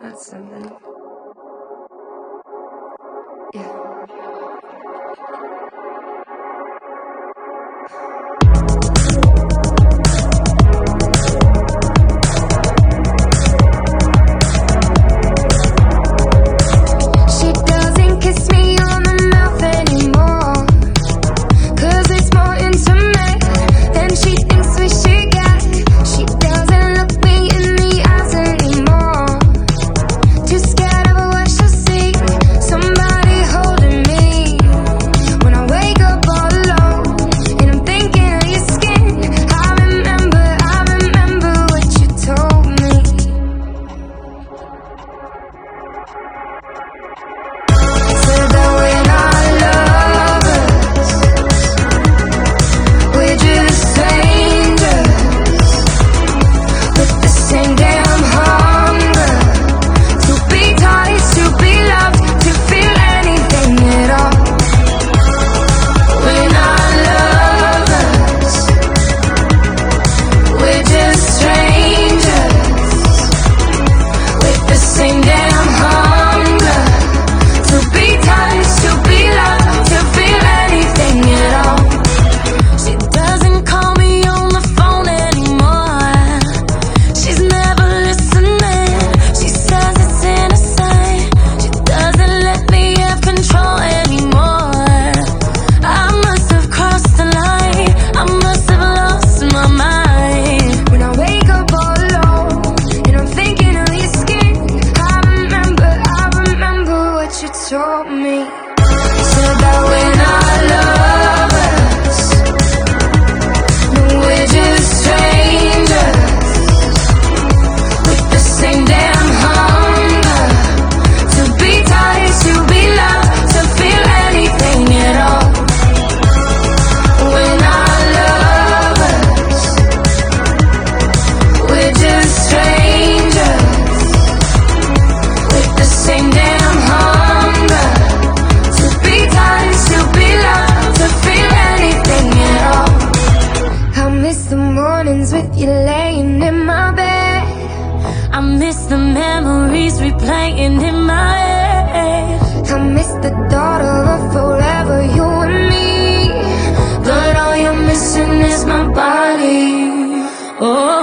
That's something. Yeah. with you laying in my bed. I miss the memories replaying in my head. I miss the thought of forever you and me. But all you're missing is my body. Oh.